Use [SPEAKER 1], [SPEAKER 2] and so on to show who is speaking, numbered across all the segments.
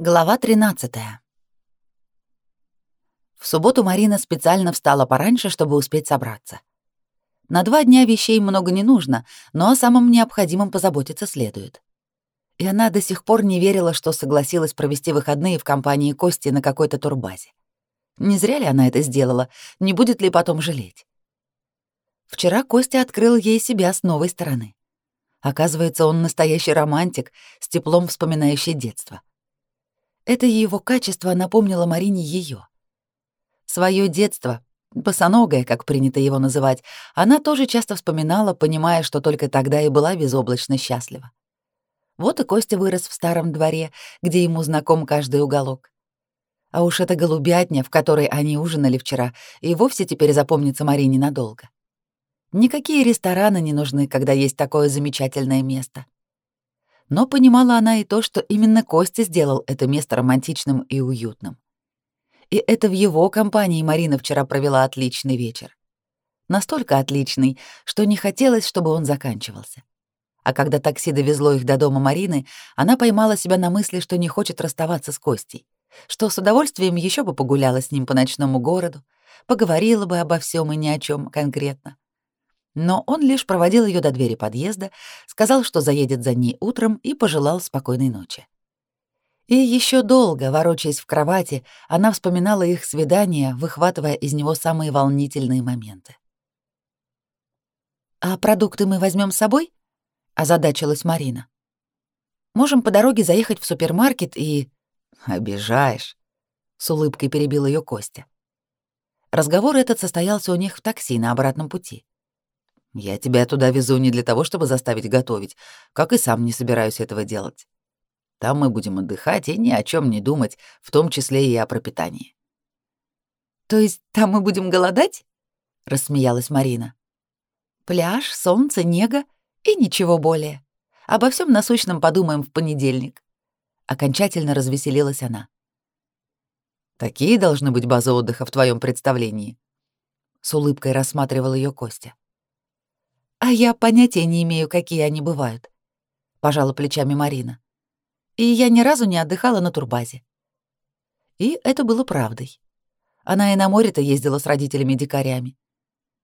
[SPEAKER 1] Глава 13. В субботу Марина специально встала пораньше, чтобы успеть собраться. На два дня вещей много не нужно, но о самом необходимом позаботиться следует. И она до сих пор не верила, что согласилась провести выходные в компании Кости на какой-то турбазе. Не зря ли она это сделала, не будет ли потом жалеть? Вчера Костя открыл ей себя с новой стороны. Оказывается, он настоящий романтик, с теплом вспоминающий детство. Это его качество напомнило Марине ее. Своё детство, босоногое, как принято его называть, она тоже часто вспоминала, понимая, что только тогда и была безоблачно счастлива. Вот и Костя вырос в старом дворе, где ему знаком каждый уголок. А уж эта голубятня, в которой они ужинали вчера, и вовсе теперь запомнится Марине надолго. Никакие рестораны не нужны, когда есть такое замечательное место но понимала она и то, что именно Костя сделал это место романтичным и уютным. И это в его компании Марина вчера провела отличный вечер. Настолько отличный, что не хотелось, чтобы он заканчивался. А когда такси довезло их до дома Марины, она поймала себя на мысли, что не хочет расставаться с Костей, что с удовольствием еще бы погуляла с ним по ночному городу, поговорила бы обо всем и ни о чем конкретно. Но он лишь проводил ее до двери подъезда, сказал, что заедет за ней утром и пожелал спокойной ночи. И еще долго, ворочаясь в кровати, она вспоминала их свидание, выхватывая из него самые волнительные моменты. «А продукты мы возьмем с собой?» — озадачилась Марина. «Можем по дороге заехать в супермаркет и...» «Обижаешь», — с улыбкой перебил ее Костя. Разговор этот состоялся у них в такси на обратном пути. Я тебя туда везу не для того, чтобы заставить готовить, как и сам не собираюсь этого делать. Там мы будем отдыхать и ни о чем не думать, в том числе и о пропитании. То есть там мы будем голодать? рассмеялась Марина. Пляж, солнце, нега и ничего более. Обо всем насущном подумаем в понедельник. Окончательно развеселилась она. Такие должны быть базы отдыха в твоем представлении. С улыбкой рассматривал ее Костя. А я понятия не имею, какие они бывают, пожала плечами Марина. И я ни разу не отдыхала на турбазе. И это было правдой. Она и на море-то ездила с родителями-дикарями.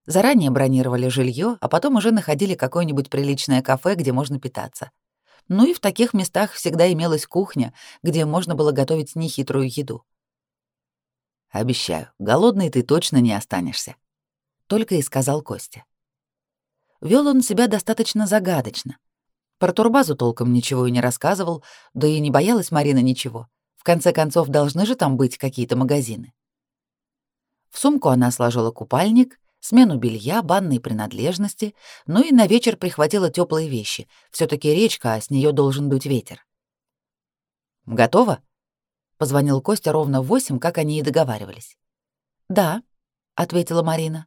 [SPEAKER 1] Заранее бронировали жилье, а потом уже находили какое-нибудь приличное кафе, где можно питаться. Ну и в таких местах всегда имелась кухня, где можно было готовить нехитрую еду. «Обещаю, голодный ты точно не останешься», — только и сказал Костя. Вел он себя достаточно загадочно. Про турбазу толком ничего и не рассказывал, да и не боялась Марина ничего. В конце концов, должны же там быть какие-то магазины. В сумку она сложила купальник, смену белья, банные принадлежности, ну и на вечер прихватила теплые вещи. все таки речка, а с нее должен дуть ветер. «Готово?» — позвонил Костя ровно в восемь, как они и договаривались. «Да», — ответила Марина.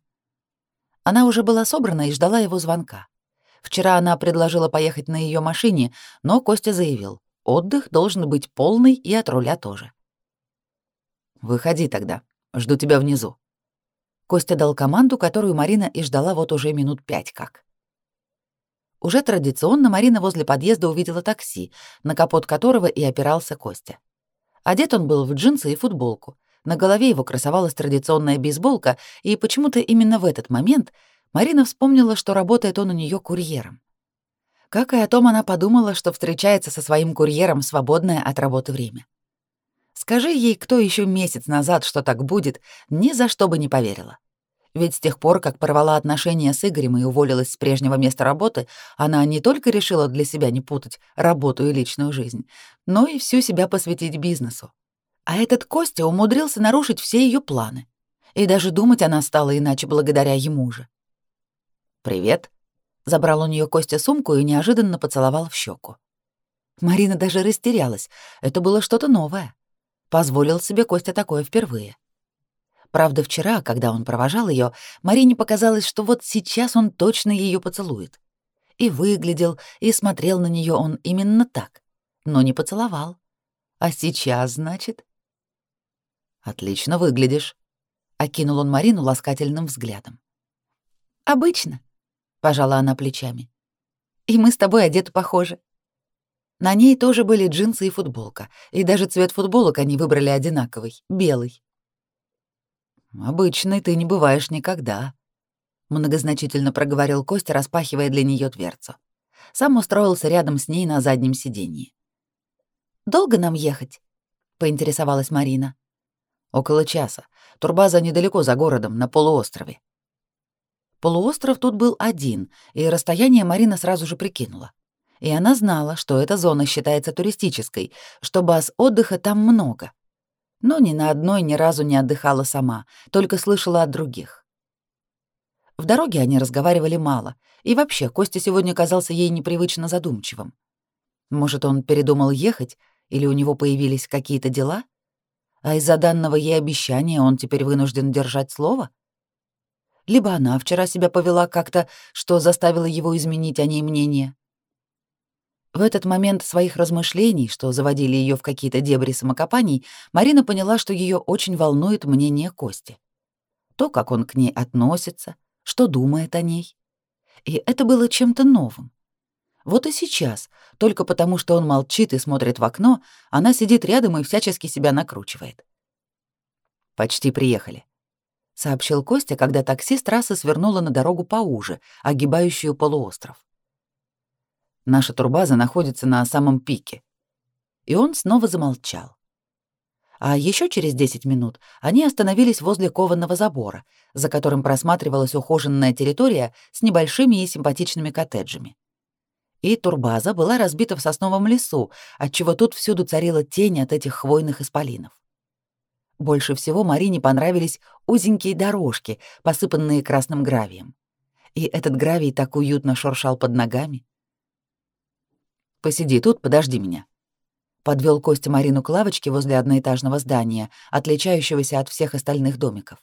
[SPEAKER 1] Она уже была собрана и ждала его звонка. Вчера она предложила поехать на ее машине, но Костя заявил, отдых должен быть полный и от руля тоже. «Выходи тогда, жду тебя внизу». Костя дал команду, которую Марина и ждала вот уже минут пять как. Уже традиционно Марина возле подъезда увидела такси, на капот которого и опирался Костя. Одет он был в джинсы и футболку, на голове его красовалась традиционная бейсболка, и почему-то именно в этот момент Марина вспомнила, что работает он у нее курьером. Как и о том она подумала, что встречается со своим курьером в свободное от работы время. Скажи ей, кто еще месяц назад, что так будет, ни за что бы не поверила. Ведь с тех пор, как порвала отношения с Игорем и уволилась с прежнего места работы, она не только решила для себя не путать работу и личную жизнь, но и всю себя посвятить бизнесу. А этот Костя умудрился нарушить все ее планы. И даже думать она стала иначе благодаря ему же. «Привет», — забрал у нее Костя сумку и неожиданно поцеловал в щеку. Марина даже растерялась. Это было что-то новое. Позволил себе Костя такое впервые. Правда, вчера, когда он провожал ее, Марине показалось, что вот сейчас он точно ее поцелует. И выглядел, и смотрел на нее он именно так, но не поцеловал. А сейчас, значит? Отлично выглядишь, окинул он Марину ласкательным взглядом. Обычно, пожала она плечами. И мы с тобой одеты похожи. На ней тоже были джинсы и футболка, и даже цвет футболок они выбрали одинаковый — белый. «Обычный ты не бываешь никогда», — многозначительно проговорил Костя, распахивая для нее дверцу. Сам устроился рядом с ней на заднем сиденье. «Долго нам ехать?» — поинтересовалась Марина. «Около часа. Турбаза недалеко за городом, на полуострове». Полуостров тут был один, и расстояние Марина сразу же прикинула. И она знала, что эта зона считается туристической, что баз отдыха там много. Но ни на одной ни разу не отдыхала сама, только слышала от других. В дороге они разговаривали мало, и вообще Костя сегодня казался ей непривычно задумчивым. Может, он передумал ехать, или у него появились какие-то дела? А из-за данного ей обещания он теперь вынужден держать слово? — либо она вчера себя повела как-то, что заставило его изменить о ней мнение. В этот момент своих размышлений, что заводили ее в какие-то дебри самокопаний, Марина поняла, что ее очень волнует мнение Кости. То, как он к ней относится, что думает о ней. И это было чем-то новым. Вот и сейчас, только потому что он молчит и смотрит в окно, она сидит рядом и всячески себя накручивает. Почти приехали. — сообщил Костя, когда такси с трассы свернуло на дорогу поуже, огибающую полуостров. «Наша турбаза находится на самом пике». И он снова замолчал. А еще через 10 минут они остановились возле кованного забора, за которым просматривалась ухоженная территория с небольшими и симпатичными коттеджами. И турбаза была разбита в сосновом лесу, отчего тут всюду царила тень от этих хвойных исполинов. Больше всего Марине понравились узенькие дорожки, посыпанные красным гравием. И этот гравий так уютно шуршал под ногами. «Посиди тут, подожди меня», — подвел Костя Марину к лавочке возле одноэтажного здания, отличающегося от всех остальных домиков.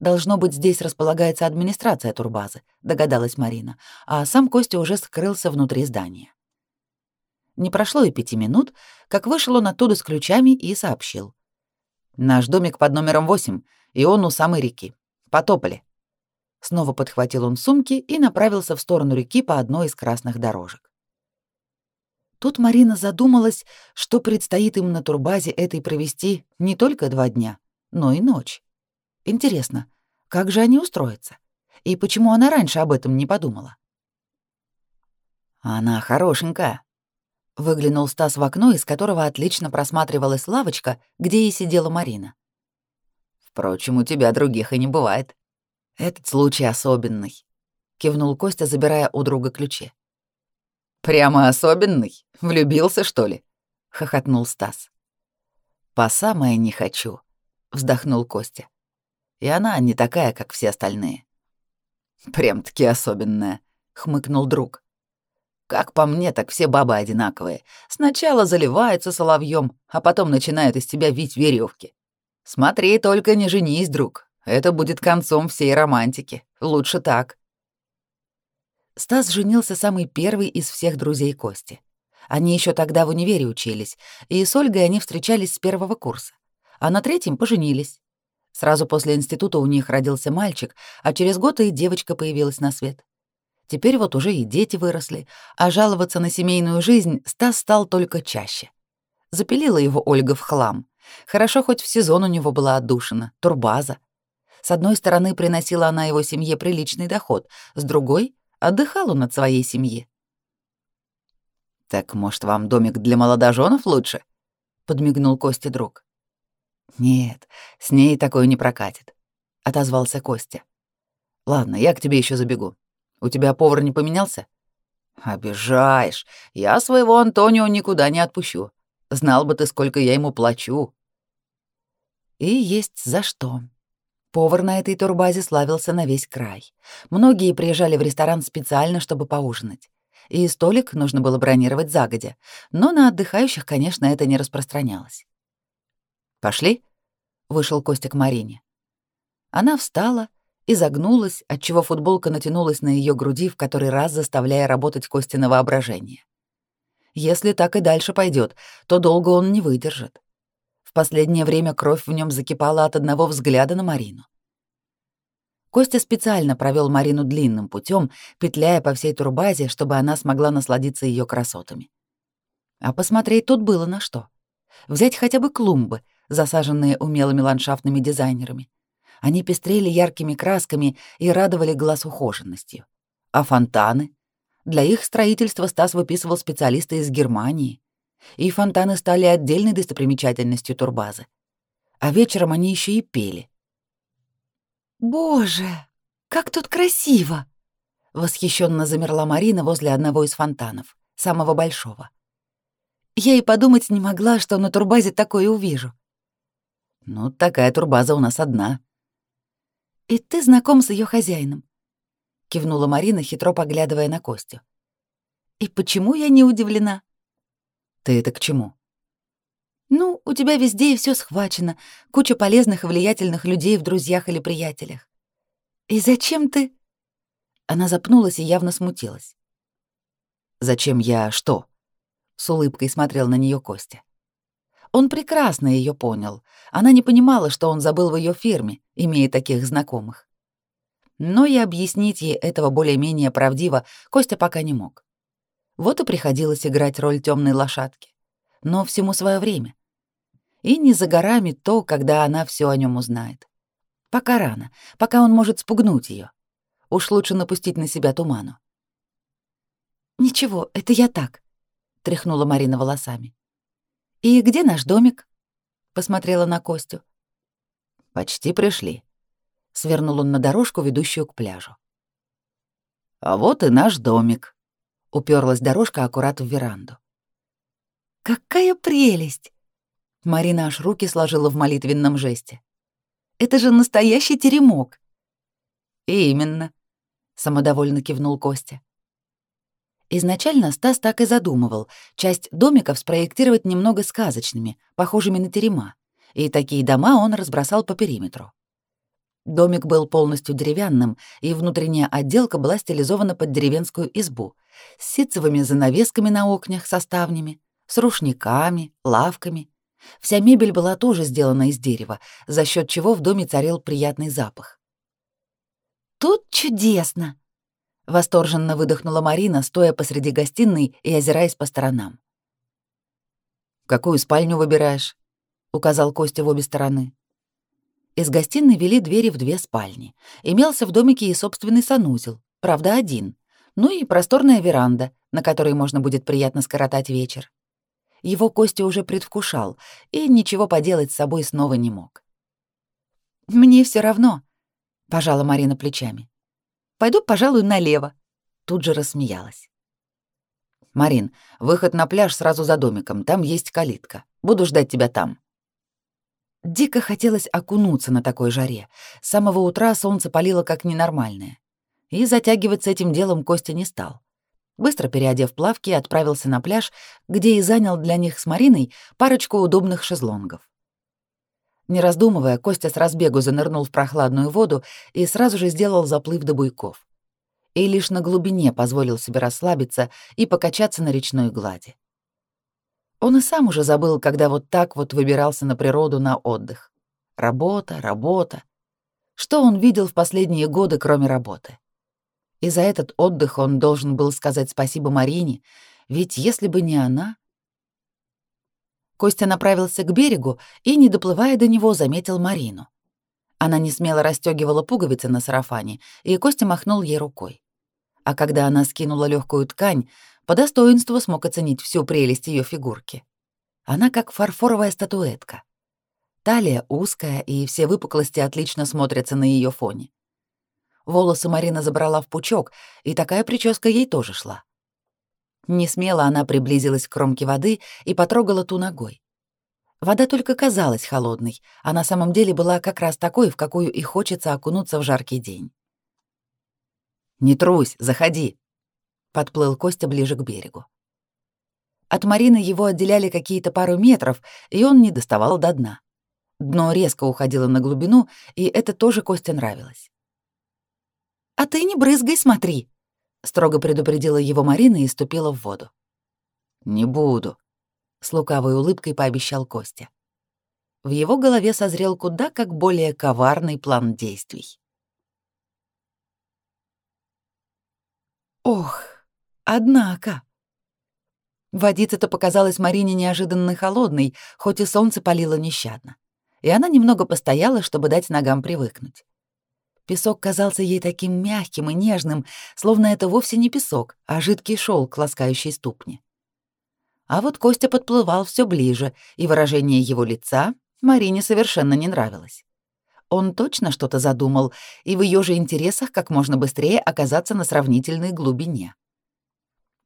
[SPEAKER 1] «Должно быть, здесь располагается администрация турбазы», — догадалась Марина, а сам Костя уже скрылся внутри здания. Не прошло и пяти минут, как вышел он оттуда с ключами и сообщил. Наш домик под номером 8, и он у самой реки. Потопали. Снова подхватил он сумки и направился в сторону реки по одной из красных дорожек. Тут Марина задумалась, что предстоит им на турбазе этой провести не только два дня, но и ночь. Интересно, как же они устроятся? И почему она раньше об этом не подумала? Она хорошенькая, Выглянул Стас в окно, из которого отлично просматривалась лавочка, где и сидела Марина. «Впрочем, у тебя других и не бывает. Этот случай особенный», — кивнул Костя, забирая у друга ключи. «Прямо особенный? Влюбился, что ли?» — хохотнул Стас. «По самое не хочу», — вздохнул Костя. «И она не такая, как все остальные». «Прям-таки особенная», — хмыкнул друг. Как по мне, так все бабы одинаковые. Сначала заливаются соловьем, а потом начинают из тебя вить веревки. Смотри, только не женись, друг. Это будет концом всей романтики. Лучше так. Стас женился самый первый из всех друзей Кости. Они еще тогда в универе учились, и с Ольгой они встречались с первого курса. А на третьем поженились. Сразу после института у них родился мальчик, а через год и девочка появилась на свет. Теперь вот уже и дети выросли, а жаловаться на семейную жизнь Стас стал только чаще. Запилила его Ольга в хлам. Хорошо, хоть в сезон у него была отдушина, турбаза. С одной стороны, приносила она его семье приличный доход, с другой — отдыхал он от своей семьи. «Так, может, вам домик для молодоженов лучше?» — подмигнул Костя друг. «Нет, с ней такое не прокатит», — отозвался Костя. «Ладно, я к тебе еще забегу. У тебя повар не поменялся? Обижаешь. Я своего Антонио никуда не отпущу. Знал бы ты, сколько я ему плачу. И есть за что. Повар на этой турбазе славился на весь край. Многие приезжали в ресторан специально, чтобы поужинать. И столик нужно было бронировать загодя, но на отдыхающих, конечно, это не распространялось. «Пошли?» — вышел Костя к Марине. Она встала и загнулась, отчего футболка натянулась на ее груди, в который раз заставляя работать кости на воображение. Если так и дальше пойдет, то долго он не выдержит. В последнее время кровь в нем закипала от одного взгляда на Марину. Костя специально провел Марину длинным путем, петляя по всей турбазе, чтобы она смогла насладиться ее красотами. А посмотреть тут было на что. Взять хотя бы клумбы, засаженные умелыми ландшафтными дизайнерами. Они пестрели яркими красками и радовали глаз ухоженностью. А фонтаны? Для их строительства Стас выписывал специалиста из Германии. И фонтаны стали отдельной достопримечательностью турбазы. А вечером они еще и пели.
[SPEAKER 2] «Боже, как тут красиво!» Восхищенно замерла Марина возле одного из фонтанов, самого большого. Я и подумать не могла, что на турбазе такое увижу.
[SPEAKER 1] Ну, такая турбаза у нас одна.
[SPEAKER 2] И ты знаком с ее хозяином? Кивнула Марина, хитро поглядывая на Костю. И почему я не удивлена?
[SPEAKER 1] Ты это к чему?
[SPEAKER 2] Ну, у тебя везде и все схвачено, куча полезных и влиятельных людей в друзьях или приятелях. И зачем ты...»
[SPEAKER 1] Она запнулась и явно смутилась. «Зачем я что?» — с улыбкой смотрел на нее Костя. Он прекрасно ее понял. Она не понимала, что он забыл в ее фирме, имея таких знакомых. Но и объяснить ей этого более-менее правдиво Костя пока не мог. Вот и приходилось играть роль темной лошадки. Но всему свое время. И не за горами то, когда она все о нем узнает. Пока рано, пока он может спугнуть ее. Уж лучше напустить на себя туману.
[SPEAKER 2] «Ничего, это я так», — тряхнула Марина волосами. «И где наш домик?» — посмотрела на Костю.
[SPEAKER 1] «Почти пришли», — свернул он на дорожку, ведущую к пляжу. «А вот и наш домик», — уперлась дорожка аккурат в веранду.
[SPEAKER 2] «Какая прелесть!» Марина аж руки сложила в молитвенном жесте. Это же настоящий теремок.
[SPEAKER 1] Именно, самодовольно кивнул Костя. Изначально Стас так и задумывал часть домиков спроектировать немного сказочными, похожими на терема, и такие дома он разбросал по периметру. Домик был полностью деревянным, и внутренняя отделка была стилизована под деревенскую избу, с ситцевыми занавесками на окнах со ставнями, с рушниками, лавками Вся мебель была тоже сделана из дерева, за счет чего в доме царил приятный запах.
[SPEAKER 2] «Тут чудесно!»
[SPEAKER 1] — восторженно выдохнула Марина, стоя посреди гостиной и озираясь по сторонам. «Какую спальню выбираешь?» — указал Костя в обе стороны. Из гостиной вели двери в две спальни. Имелся в домике и собственный санузел, правда, один. Ну и просторная веранда, на которой можно будет приятно скоротать вечер. Его Костя уже предвкушал и ничего поделать с собой снова не мог.
[SPEAKER 2] «Мне все равно», — пожала Марина плечами. «Пойду, пожалуй, налево».
[SPEAKER 1] Тут же рассмеялась. «Марин, выход на пляж сразу за домиком, там есть калитка. Буду ждать тебя там». Дико хотелось окунуться на такой жаре. С самого утра солнце палило как ненормальное. И затягиваться этим делом Костя не стал. Быстро переодев плавки, отправился на пляж, где и занял для них с Мариной парочку удобных шезлонгов. Не раздумывая, Костя с разбегу занырнул в прохладную воду и сразу же сделал заплыв до буйков. И лишь на глубине позволил себе расслабиться и покачаться на речной глади. Он и сам уже забыл, когда вот так вот выбирался на природу на отдых. Работа, работа. Что он видел в последние годы, кроме работы? И за этот отдых он должен был сказать спасибо Марине, ведь если бы не она... Костя направился к берегу и, не доплывая до него, заметил Марину. Она не смело расстегивала пуговицы на сарафане, и Костя махнул ей рукой. А когда она скинула легкую ткань, по достоинству смог оценить всю прелесть ее фигурки. Она как фарфоровая статуэтка. Талия узкая, и все выпуклости отлично смотрятся на ее фоне. Волосы Марина забрала в пучок, и такая прическа ей тоже шла. Не смело она приблизилась к кромке воды и потрогала ту ногой. Вода только казалась холодной, а на самом деле была как раз такой, в какую и хочется окунуться в жаркий день. «Не трусь, заходи», — подплыл Костя ближе к берегу. От Марины его отделяли какие-то пару метров, и он не доставал до дна. Дно резко уходило на глубину, и это тоже Косте нравилось.
[SPEAKER 2] «А ты не брызгай, смотри», — строго предупредила его Марина и ступила в воду.
[SPEAKER 1] «Не буду», — с лукавой улыбкой пообещал Костя. В его голове созрел куда как более коварный план действий.
[SPEAKER 2] «Ох, однако»,
[SPEAKER 1] Водица-то показалась Марине неожиданно холодной, хоть и солнце палило нещадно. И она немного постояла, чтобы дать ногам привыкнуть. Песок казался ей таким мягким и нежным, словно это вовсе не песок, а жидкий шелк, ласкающий ступни. А вот Костя подплывал все ближе, и выражение его лица Марине совершенно не нравилось. Он точно что-то задумал, и в ее же интересах как можно быстрее оказаться на сравнительной глубине.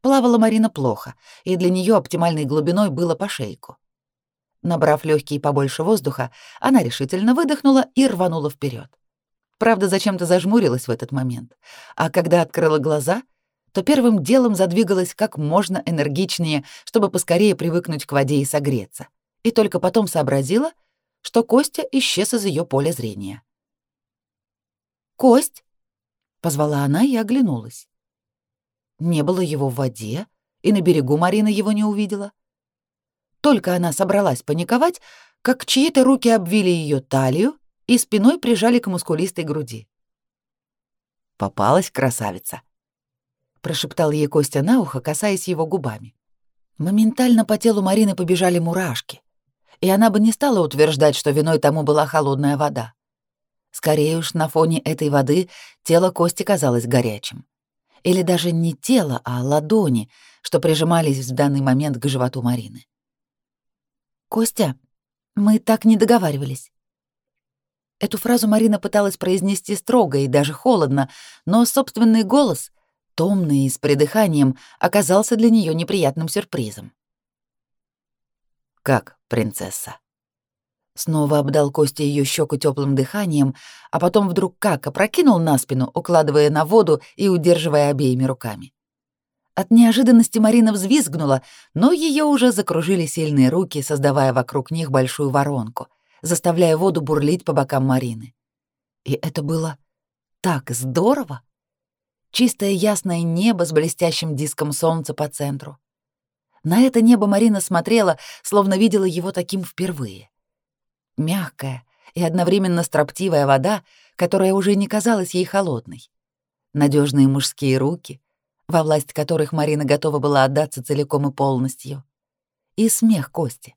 [SPEAKER 1] Плавала Марина плохо, и для нее оптимальной глубиной было по шейку. Набрав легкие побольше воздуха, она решительно выдохнула и рванула вперед. Правда, зачем-то зажмурилась в этот момент, а когда открыла глаза, то первым делом задвигалась как можно энергичнее, чтобы поскорее привыкнуть к воде и согреться, и только потом сообразила, что Костя исчез из ее поля зрения. «Кость!» — позвала она и оглянулась. Не было его в воде, и на берегу Марина его не увидела. Только она собралась паниковать, как чьи-то руки обвили ее талию и спиной прижали к мускулистой груди. «Попалась красавица», — прошептал ей Костя на ухо, касаясь его губами. Моментально по телу Марины побежали мурашки, и она бы не стала утверждать, что виной тому была холодная вода. Скорее уж, на фоне этой воды тело Кости казалось горячим или даже не тело, а ладони, что прижимались в данный момент к животу Марины. «Костя, мы так не договаривались». Эту фразу Марина пыталась произнести строго и даже холодно, но собственный голос, томный и с придыханием, оказался для нее неприятным сюрпризом. «Как, принцесса?» Снова обдал Костя ее щеку теплым дыханием, а потом вдруг как опрокинул на спину, укладывая на воду и удерживая обеими руками. От неожиданности Марина взвизгнула, но ее уже закружили сильные руки, создавая вокруг них большую воронку, заставляя воду бурлить по бокам Марины. И это было так здорово! Чистое ясное небо с блестящим диском солнца по центру. На это небо Марина смотрела, словно видела его таким впервые мягкая и одновременно строптивая вода, которая уже не казалась ей холодной. Надежные мужские руки, во власть которых Марина готова была отдаться целиком и полностью. И смех Кости.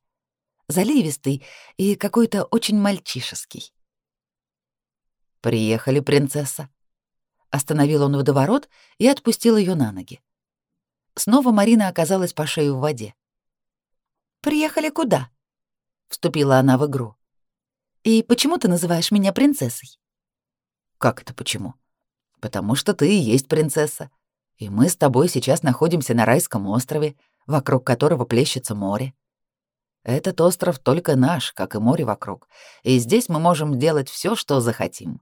[SPEAKER 1] Заливистый и какой-то очень мальчишеский. «Приехали, принцесса». Остановил он водоворот и отпустил ее на ноги. Снова Марина оказалась по шею в воде. «Приехали куда?» — вступила она в игру. И почему ты называешь меня принцессой? Как это почему? Потому что ты и есть принцесса. И мы с тобой сейчас находимся на райском острове, вокруг которого плещется море. Этот остров только наш, как и море вокруг, и здесь мы можем делать все, что захотим.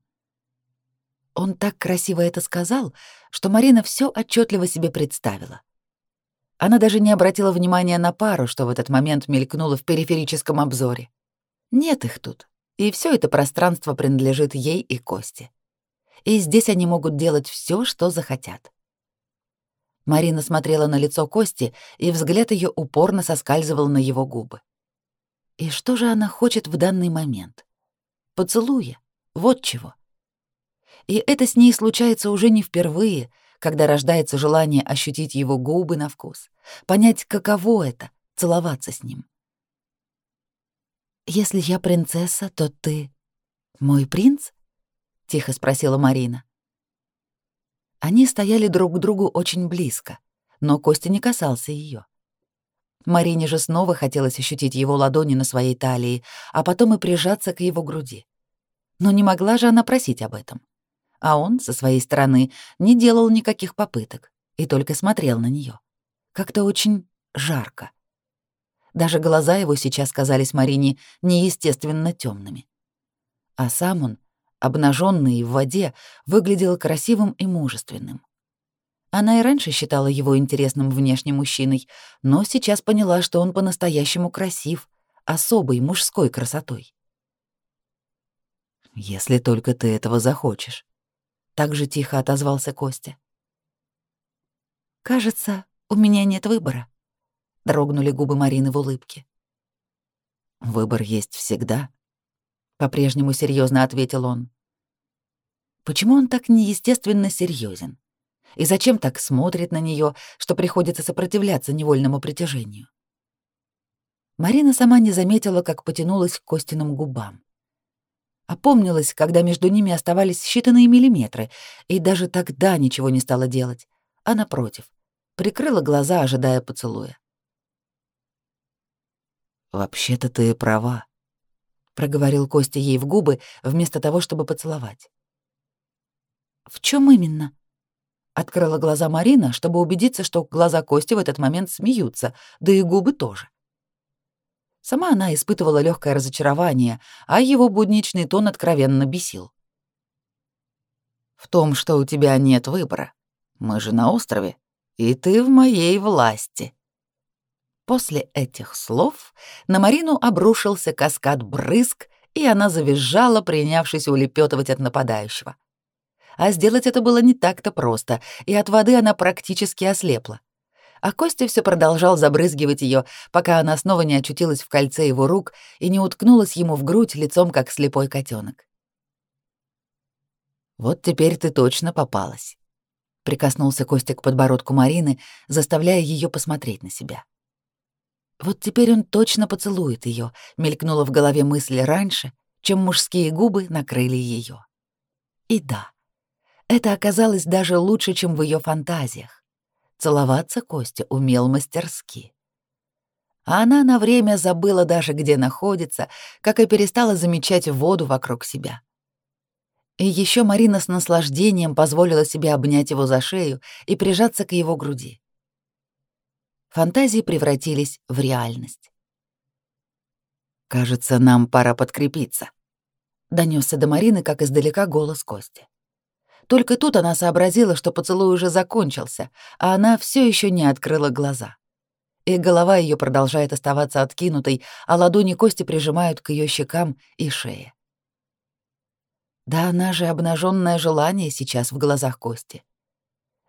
[SPEAKER 1] Он так красиво это сказал, что Марина все отчетливо себе представила. Она даже не обратила внимания на пару, что в этот момент мелькнула в периферическом обзоре. Нет их тут, и все это пространство принадлежит ей и Косте. И здесь они могут делать все, что захотят. Марина смотрела на лицо Кости, и взгляд ее упорно соскальзывал на его губы. И что же она хочет в данный момент? Поцелуя. Вот чего. И это с ней случается уже не впервые, когда рождается желание ощутить его губы на вкус, понять, каково это — целоваться с ним. «Если я принцесса, то ты мой принц?» — тихо спросила Марина. Они стояли друг к другу очень близко, но Костя не касался ее. Марине же снова хотелось ощутить его ладони на своей талии, а потом и прижаться к его груди. Но не могла же она просить об этом. А он, со своей стороны, не делал никаких попыток и только смотрел на нее. Как-то очень жарко. Даже глаза его сейчас казались Марине неестественно темными. А сам он, обнаженный в воде, выглядел красивым и мужественным. Она и раньше считала его интересным внешним мужчиной, но сейчас поняла, что он по-настоящему красив, особой мужской красотой. «Если только ты этого захочешь», — так же тихо отозвался Костя. «Кажется, у меня нет выбора», Дрогнули губы Марины в улыбке. Выбор есть всегда, по-прежнему серьезно ответил он. Почему он так неестественно серьезен? И зачем так смотрит на нее, что приходится сопротивляться невольному притяжению? Марина сама не заметила, как потянулась к Костиным губам. Опомнилась, когда между ними оставались считанные миллиметры, и даже тогда ничего не стала делать, а напротив, прикрыла глаза, ожидая поцелуя. «Вообще-то ты права», — проговорил Костя ей в губы, вместо того, чтобы поцеловать.
[SPEAKER 2] «В чем именно?»
[SPEAKER 1] Открыла глаза Марина, чтобы убедиться, что глаза Кости в этот момент смеются, да и губы тоже. Сама она испытывала легкое разочарование, а его будничный тон откровенно бесил. «В том, что у тебя нет выбора. Мы же на острове, и ты в моей власти». После этих слов на Марину обрушился каскад брызг, и она завизжала, принявшись улепетывать от нападающего. А сделать это было не так-то просто, и от воды она практически ослепла а Костя все продолжал забрызгивать ее, пока она снова не очутилась в кольце его рук и не уткнулась ему в грудь лицом, как слепой котенок. «Вот теперь ты точно попалась», — прикоснулся Костя к подбородку Марины, заставляя ее посмотреть на себя. «Вот теперь он точно поцелует ее», — мелькнула в голове мысль раньше, чем мужские губы накрыли ее. И да, это оказалось даже лучше, чем в ее фантазиях. Целоваться Костя умел мастерски. А она на время забыла даже, где находится, как и перестала замечать воду вокруг себя. И еще Марина с наслаждением позволила себе обнять его за шею и прижаться к его груди. Фантазии превратились в реальность. «Кажется, нам пора подкрепиться», — донесся до Марины, как издалека голос Кости. Только тут она сообразила, что поцелуй уже закончился, а она все еще не открыла глаза. И голова ее продолжает оставаться откинутой, а ладони Кости прижимают к ее щекам и шее. Да она же обнаженное желание сейчас в глазах Кости.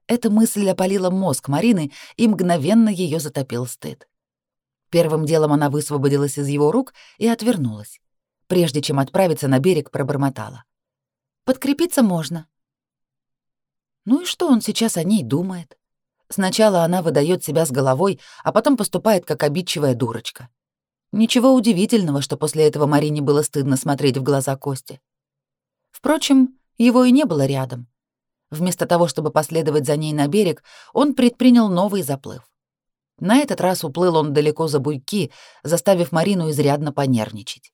[SPEAKER 1] Эта мысль опалила мозг Марины и мгновенно ее затопил стыд. Первым делом она высвободилась из его рук и отвернулась. Прежде чем отправиться на берег, пробормотала. «Подкрепиться можно. Ну и что он сейчас о ней думает? Сначала она выдает себя с головой, а потом поступает как обидчивая дурочка. Ничего удивительного, что после этого Марине было стыдно смотреть в глаза Кости. Впрочем, его и не было рядом. Вместо того, чтобы последовать за ней на берег, он предпринял новый заплыв. На этот раз уплыл он далеко за буйки, заставив Марину изрядно понервничать.